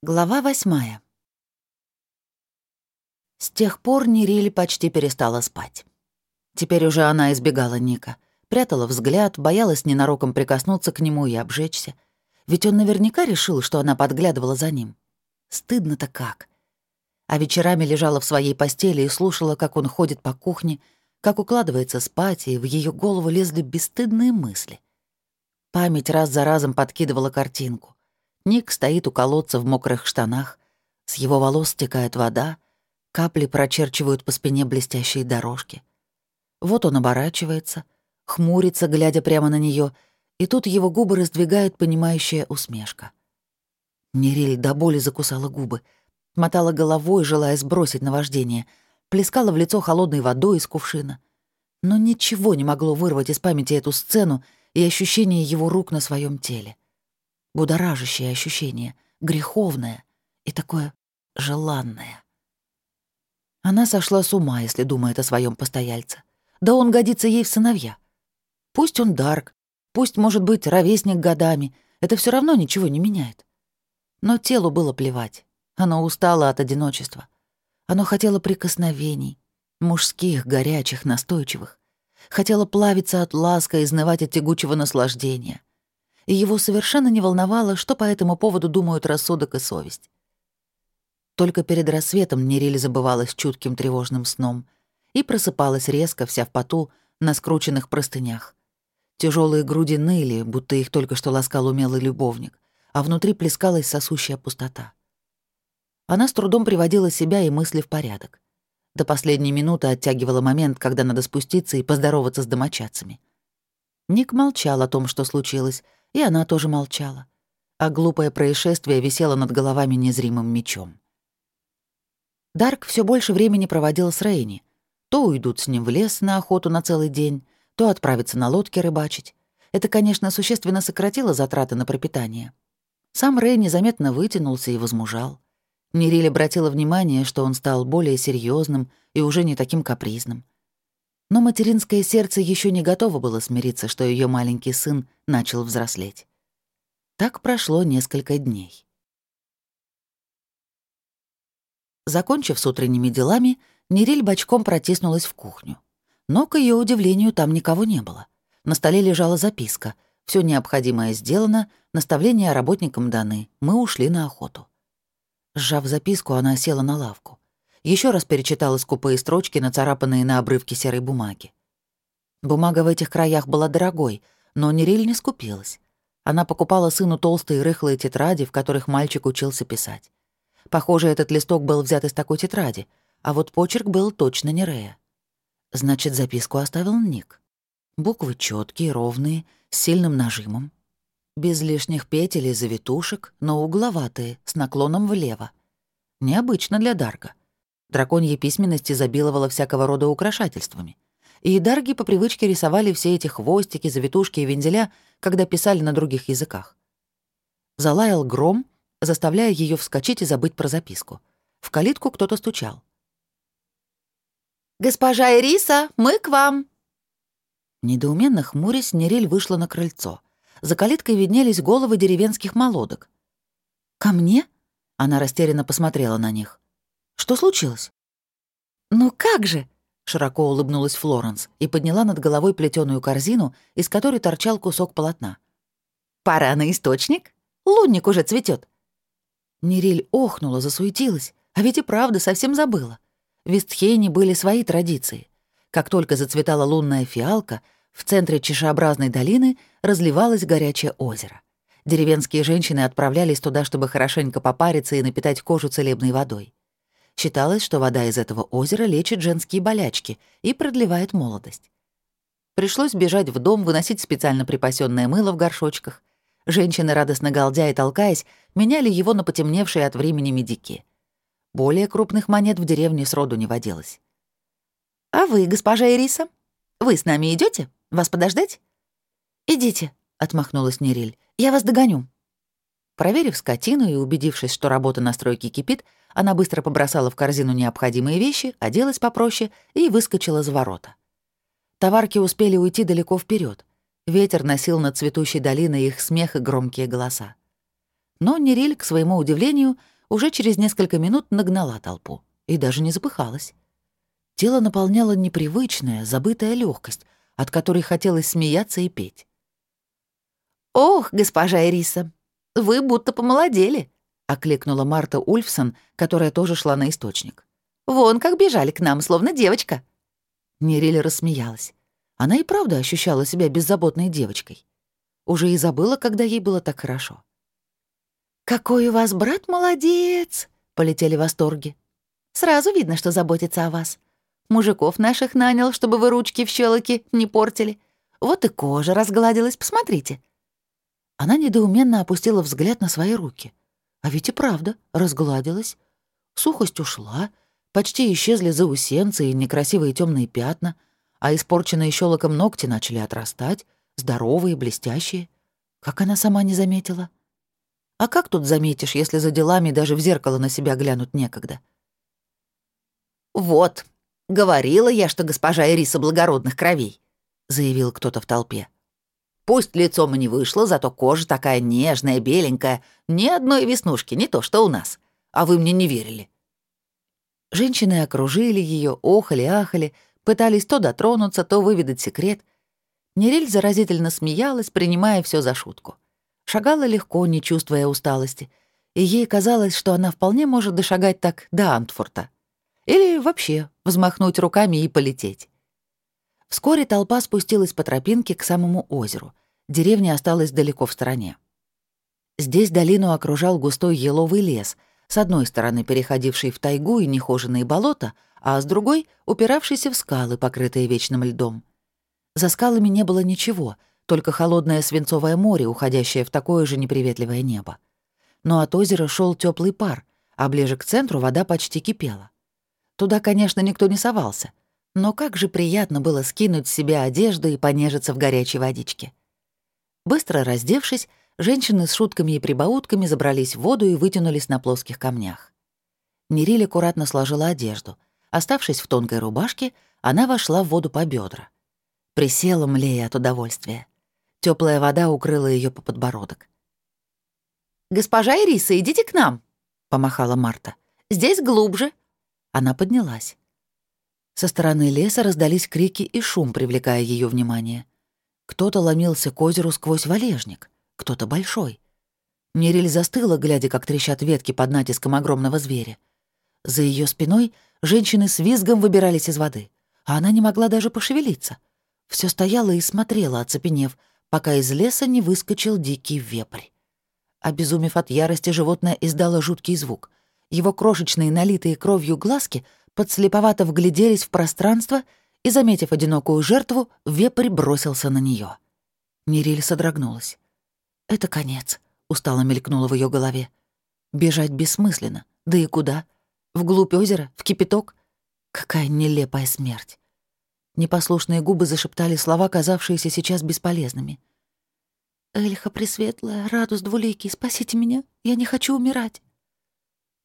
Глава восьмая. С тех пор Нериль почти перестала спать. Теперь уже она избегала Ника, прятала взгляд, боялась ненароком прикоснуться к нему и обжечься. Ведь он наверняка решил, что она подглядывала за ним. Стыдно-то как. А вечерами лежала в своей постели и слушала, как он ходит по кухне, как укладывается спать, и в ее голову лезли бесстыдные мысли. Память раз за разом подкидывала картинку. Ник стоит у колодца в мокрых штанах. С его волос стекает вода. Капли прочерчивают по спине блестящие дорожки. Вот он оборачивается, хмурится, глядя прямо на нее, и тут его губы раздвигает понимающая усмешка. Нериль до боли закусала губы, мотала головой, желая сбросить наваждение, плескала в лицо холодной водой из кувшина. Но ничего не могло вырвать из памяти эту сцену и ощущение его рук на своем теле будоражащее ощущение, греховное и такое желанное. Она сошла с ума, если думает о своем постояльце. Да он годится ей в сыновья. Пусть он Дарк, пусть, может быть, ровесник годами, это все равно ничего не меняет. Но телу было плевать. Оно устало от одиночества. Оно хотело прикосновений, мужских, горячих, настойчивых. Хотело плавиться от ласка, изнывать от тягучего наслаждения и его совершенно не волновало, что по этому поводу думают рассудок и совесть. Только перед рассветом Нерили забывалась чутким тревожным сном и просыпалась резко, вся в поту, на скрученных простынях. Тяжелые груди ныли, будто их только что ласкал умелый любовник, а внутри плескалась сосущая пустота. Она с трудом приводила себя и мысли в порядок. До последней минуты оттягивала момент, когда надо спуститься и поздороваться с домочадцами. Ник молчал о том, что случилось, и она тоже молчала. А глупое происшествие висело над головами незримым мечом. Дарк все больше времени проводил с Рейни. То уйдут с ним в лес на охоту на целый день, то отправятся на лодке рыбачить. Это, конечно, существенно сократило затраты на пропитание. Сам Рэй незаметно вытянулся и возмужал. Нериль обратила внимание, что он стал более серьезным и уже не таким капризным. Но материнское сердце еще не готово было смириться, что ее маленький сын начал взрослеть. Так прошло несколько дней. Закончив с утренними делами, Нериль бочком протиснулась в кухню. Но, к ее удивлению, там никого не было. На столе лежала записка. Все необходимое сделано, наставления работникам даны. Мы ушли на охоту. Сжав записку, она села на лавку. Еще раз перечитала скупые строчки, нацарапанные на обрывке серой бумаги. Бумага в этих краях была дорогой, но Нериль не скупилась. Она покупала сыну толстые рыхлые тетради, в которых мальчик учился писать. Похоже, этот листок был взят из такой тетради, а вот почерк был точно не Рея. Значит, записку оставил Ник. Буквы четкие, ровные, с сильным нажимом. Без лишних петель и завитушек, но угловатые, с наклоном влево. Необычно для Дарга. Драконья письменность изобиловала всякого рода украшательствами. И дарги по привычке рисовали все эти хвостики, завитушки и вензеля, когда писали на других языках. Залаял гром, заставляя ее вскочить и забыть про записку. В калитку кто-то стучал. «Госпожа Ириса, мы к вам!» Недоуменно хмурясь, Нерель вышла на крыльцо. За калиткой виднелись головы деревенских молодок. «Ко мне?» Она растерянно посмотрела на них. Что случилось?» «Ну как же?» — широко улыбнулась Флоренс и подняла над головой плетеную корзину, из которой торчал кусок полотна. «Пора на источник? Лунник уже цветет. Нериль охнула, засуетилась, а ведь и правда совсем забыла. В Вестхейне были свои традиции. Как только зацветала лунная фиалка, в центре чешеобразной долины разливалось горячее озеро. Деревенские женщины отправлялись туда, чтобы хорошенько попариться и напитать кожу целебной водой. Считалось, что вода из этого озера лечит женские болячки и продлевает молодость. Пришлось бежать в дом, выносить специально припасенное мыло в горшочках. Женщины, радостно галдя и толкаясь, меняли его на потемневшие от времени медики. Более крупных монет в деревне сроду не водилось. «А вы, госпожа Ириса? Вы с нами идете? Вас подождать?» «Идите», — отмахнулась Нериль. «Я вас догоню». Проверив скотину и убедившись, что работа на стройке кипит, она быстро побросала в корзину необходимые вещи, оделась попроще и выскочила за ворота. Товарки успели уйти далеко вперед. Ветер носил над цветущей долиной их смех и громкие голоса. Но Нериль, к своему удивлению, уже через несколько минут нагнала толпу и даже не запыхалась. Тело наполняло непривычная, забытая легкость, от которой хотелось смеяться и петь. «Ох, госпожа Эриса, вы будто помолодели», — окликнула Марта Ульфсон, которая тоже шла на источник. «Вон как бежали к нам, словно девочка». Нериль рассмеялась. Она и правда ощущала себя беззаботной девочкой. Уже и забыла, когда ей было так хорошо. «Какой у вас брат молодец!» — полетели восторги. «Сразу видно, что заботится о вас. Мужиков наших нанял, чтобы вы ручки в щелоке не портили. Вот и кожа разгладилась, посмотрите». Она недоуменно опустила взгляд на свои руки. А ведь и правда разгладилась. Сухость ушла, почти исчезли заусенцы и некрасивые темные пятна, а испорченные щелоком ногти начали отрастать, здоровые, блестящие. Как она сама не заметила? А как тут заметишь, если за делами даже в зеркало на себя глянуть некогда? «Вот, говорила я, что госпожа Ириса благородных кровей», — заявил кто-то в толпе. «Пусть лицом и не вышло, зато кожа такая нежная, беленькая, ни одной веснушки, не то что у нас. А вы мне не верили». Женщины окружили ее, охали-ахали, пытались то дотронуться, то выведать секрет. Нериль заразительно смеялась, принимая все за шутку. Шагала легко, не чувствуя усталости, и ей казалось, что она вполне может дошагать так до Антфорта. Или вообще взмахнуть руками и полететь. Вскоре толпа спустилась по тропинке к самому озеру. Деревня осталась далеко в стороне. Здесь долину окружал густой еловый лес, с одной стороны переходивший в тайгу и нехоженные болота, а с другой — упиравшийся в скалы, покрытые вечным льдом. За скалами не было ничего — только холодное свинцовое море, уходящее в такое же неприветливое небо. Но от озера шел теплый пар, а ближе к центру вода почти кипела. Туда, конечно, никто не совался, но как же приятно было скинуть с себя одежду и понежиться в горячей водичке. Быстро раздевшись, женщины с шутками и прибаутками забрались в воду и вытянулись на плоских камнях. Мириль аккуратно сложила одежду. Оставшись в тонкой рубашке, она вошла в воду по бедра. Присела, млея от удовольствия. Теплая вода укрыла ее по подбородок. «Госпожа Ириса, идите к нам!» — помахала Марта. «Здесь глубже!» Она поднялась. Со стороны леса раздались крики и шум, привлекая ее внимание. Кто-то ломился к озеру сквозь валежник, кто-то большой. Нериль застыла, глядя, как трещат ветки под натиском огромного зверя. За ее спиной женщины с визгом выбирались из воды, а она не могла даже пошевелиться. Все стояла и смотрела, оцепенев, пока из леса не выскочил дикий вепрь. Обезумев от ярости, животное издало жуткий звук. Его крошечные, налитые кровью глазки подслеповато вгляделись в пространство и, заметив одинокую жертву, вепрь бросился на нее. Мириль содрогнулась. «Это конец», — устало мелькнуло в ее голове. «Бежать бессмысленно. Да и куда? Вглубь озера? В кипяток? Какая нелепая смерть!» Непослушные губы зашептали слова, казавшиеся сейчас бесполезными. «Эльха Пресветлая, Радус Двуликий, спасите меня, я не хочу умирать».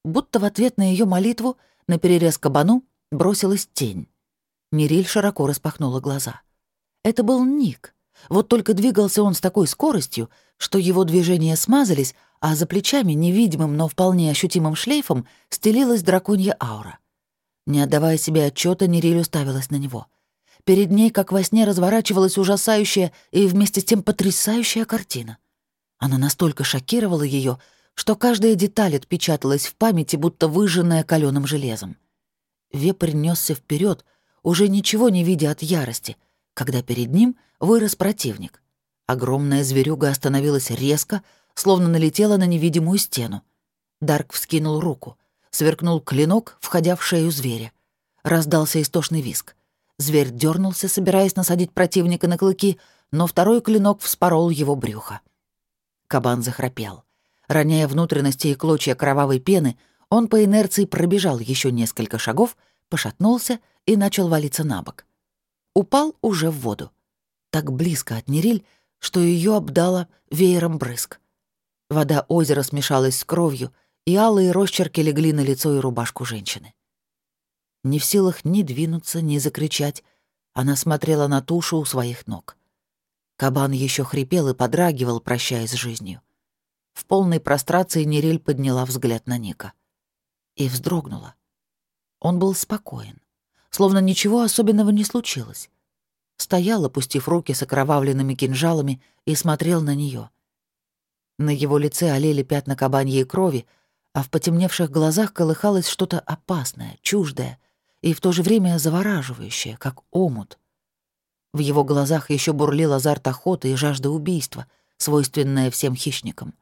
Будто в ответ на ее молитву на перерез кабану бросилась тень. Мириль широко распахнула глаза. Это был Ник. Вот только двигался он с такой скоростью, что его движения смазались, а за плечами невидимым, но вполне ощутимым шлейфом стелилась драконья аура. Не отдавая себе отчета, Нериль уставилась на него. Перед ней, как во сне, разворачивалась ужасающая и вместе с тем потрясающая картина. Она настолько шокировала ее, что каждая деталь отпечаталась в памяти, будто выжженная каленым железом. Вепрь несся вперед, уже ничего не видя от ярости, когда перед ним вырос противник. Огромная зверюга остановилась резко, словно налетела на невидимую стену. Дарк вскинул руку, сверкнул клинок, входя в шею зверя. Раздался истошный виск. Зверь дернулся, собираясь насадить противника на клыки, но второй клинок вспорол его брюхо. Кабан захрапел. Роняя внутренности и клочья кровавой пены, он по инерции пробежал еще несколько шагов, пошатнулся и начал валиться на бок. Упал уже в воду. Так близко от Нериль, что ее обдало веером брызг. Вода озера смешалась с кровью, и алые росчерки легли на лицо и рубашку женщины. Не в силах ни двинуться, ни закричать, она смотрела на тушу у своих ног. Кабан еще хрипел и подрагивал, прощаясь с жизнью. В полной прострации Нериль подняла взгляд на Ника. И вздрогнула. Он был спокоен, словно ничего особенного не случилось. Стоял, опустив руки с окровавленными кинжалами, и смотрел на нее. На его лице олели пятна кабаньей крови, а в потемневших глазах колыхалось что-то опасное, чуждое и в то же время завораживающее, как омут. В его глазах еще бурлил азарт охоты и жажда убийства, свойственная всем хищникам.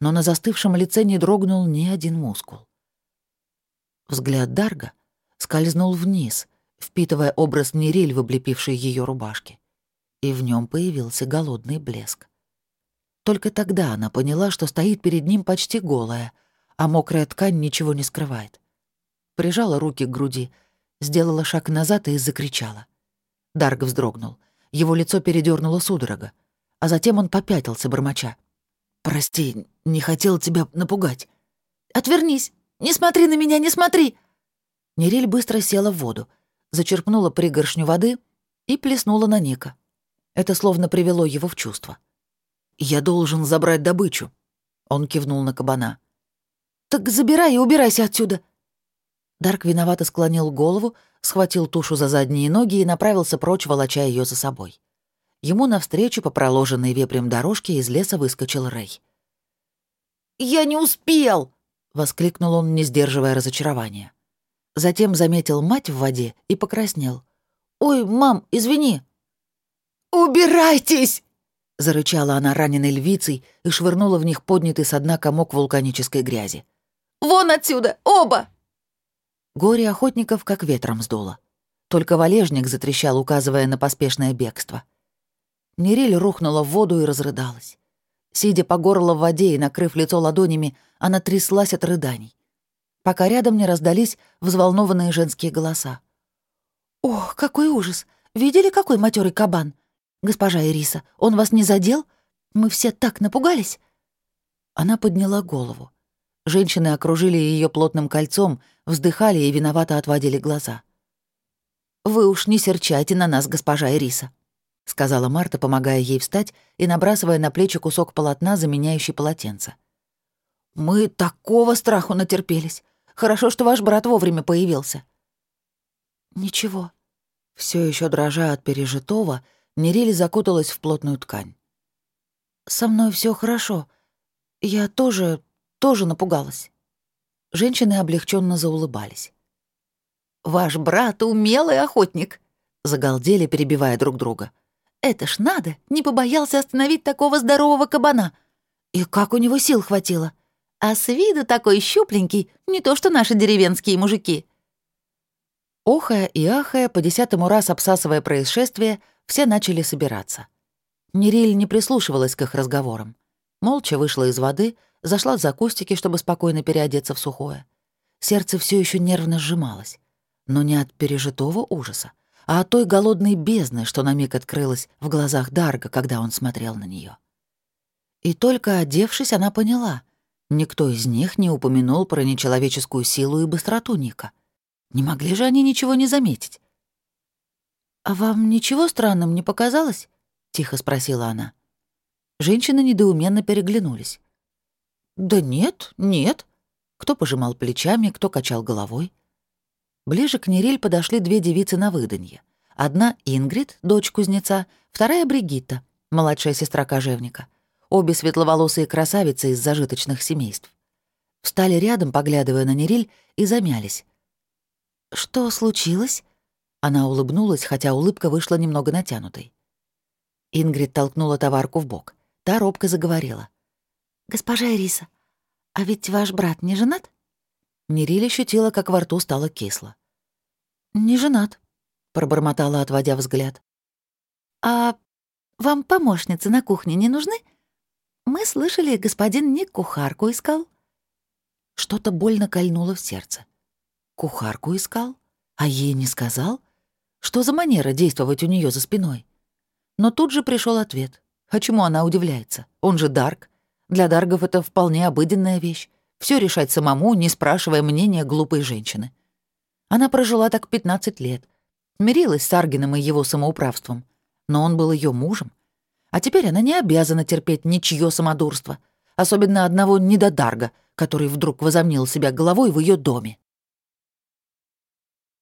Но на застывшем лице не дрогнул ни один мускул. Взгляд Дарга скользнул вниз, впитывая образ Нериль в облепившей ее рубашке, и в нем появился голодный блеск. Только тогда она поняла, что стоит перед ним почти голая, а мокрая ткань ничего не скрывает. Прижала руки к груди, сделала шаг назад и закричала. Дарг вздрогнул. Его лицо передернуло судорога, а затем он попятился, бормоча. «Прости, не хотел тебя напугать». «Отвернись! Не смотри на меня, не смотри!» Нериль быстро села в воду, зачерпнула пригоршню воды и плеснула на Ника. Это словно привело его в чувство. «Я должен забрать добычу», — он кивнул на кабана. «Так забирай и убирайся отсюда». Дарк виновато склонил голову, схватил тушу за задние ноги и направился прочь, волоча ее за собой. Ему навстречу по проложенной вепрем дорожке из леса выскочил Рэй. «Я не успел!» — воскликнул он, не сдерживая разочарования. Затем заметил мать в воде и покраснел. «Ой, мам, извини!» «Убирайтесь!» — зарычала она раненой львицей и швырнула в них поднятый со дна комок вулканической грязи. «Вон отсюда! Оба!» Горе охотников как ветром сдуло. Только валежник затрещал, указывая на поспешное бегство. Нериль рухнула в воду и разрыдалась. Сидя по горло в воде и накрыв лицо ладонями, она тряслась от рыданий. Пока рядом не раздались взволнованные женские голоса. «Ох, какой ужас! Видели, какой матерый кабан? «Госпожа Ириса, он вас не задел? Мы все так напугались!» Она подняла голову. Женщины окружили ее плотным кольцом, вздыхали и виновато отводили глаза. «Вы уж не серчайте на нас, госпожа Ириса», — сказала Марта, помогая ей встать и набрасывая на плечи кусок полотна, заменяющий полотенце. «Мы такого страху натерпелись. Хорошо, что ваш брат вовремя появился». «Ничего». Все еще дрожа от пережитого, Нериль закуталась в плотную ткань. «Со мной все хорошо. Я тоже, тоже напугалась». Женщины облегченно заулыбались. «Ваш брат — умелый охотник», — загалдели, перебивая друг друга. «Это ж надо, не побоялся остановить такого здорового кабана. И как у него сил хватило. А с виду такой щупленький, не то что наши деревенские мужики». Охая и ахая, по десятому раз обсасывая происшествие, все начали собираться. Нериль не прислушивалась к их разговорам. Молча вышла из воды, зашла за кустики, чтобы спокойно переодеться в сухое. Сердце все еще нервно сжималось. Но не от пережитого ужаса, а от той голодной бездны, что на миг открылась в глазах Дарга, когда он смотрел на нее. И только одевшись, она поняла. Никто из них не упомянул про нечеловеческую силу и быстроту Ника. Не могли же они ничего не заметить. «А вам ничего странным не показалось?» — тихо спросила она. Женщины недоуменно переглянулись. «Да нет, нет». Кто пожимал плечами, кто качал головой. Ближе к Нериль подошли две девицы на выданье. Одна — Ингрид, дочь кузнеца, вторая — Бригитта, младшая сестра кожевника. Обе светловолосые красавицы из зажиточных семейств. Встали рядом, поглядывая на Нериль, и замялись. «Что случилось?» Она улыбнулась, хотя улыбка вышла немного натянутой. Ингрид толкнула товарку в бок. Та робко заговорила. «Госпожа Ириса, а ведь ваш брат не женат?» Нериль ощутила, как во рту стало кисло. «Не женат», — пробормотала, отводя взгляд. «А вам помощницы на кухне не нужны? Мы слышали, господин Ник кухарку искал». Что-то больно кольнуло в сердце. «Кухарку искал? А ей не сказал?» Что за манера действовать у нее за спиной? Но тут же пришел ответ. А чему она удивляется? Он же Дарк. Для Даргов это вполне обыденная вещь. Все решать самому, не спрашивая мнения глупой женщины. Она прожила так 15 лет. Мирилась с Аргином и его самоуправством. Но он был ее мужем. А теперь она не обязана терпеть ничье самодурство. особенно одного недодарга, который вдруг возомнил себя головой в ее доме.